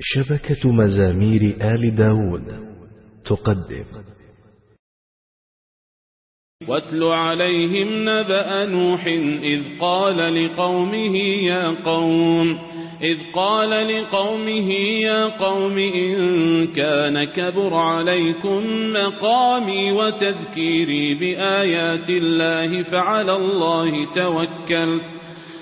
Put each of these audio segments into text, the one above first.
شبكة مزامير آل داود تقدم. واتل عليهم نبأ نوح إذ قال لقومه يا قوم إذ قال لقومه يا قوم إن كان كبر عليكم مقامي وتذكيري بآيات الله فعلى الله توكلت.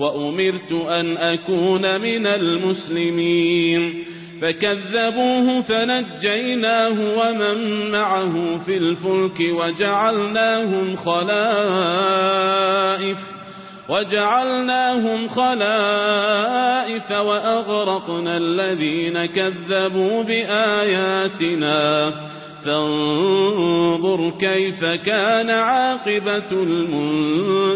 وأمرت أن أكون من المسلمين. فكذبوه فنجيناه ومن معه في الفلك وجعلناهم خلائف وجعلناهم خلائف وأغرقنا الذين كذبوا بآياتنا. فانظر كيف كان عاقبة المنذرين.